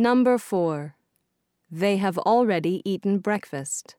Number 4. They have already eaten breakfast.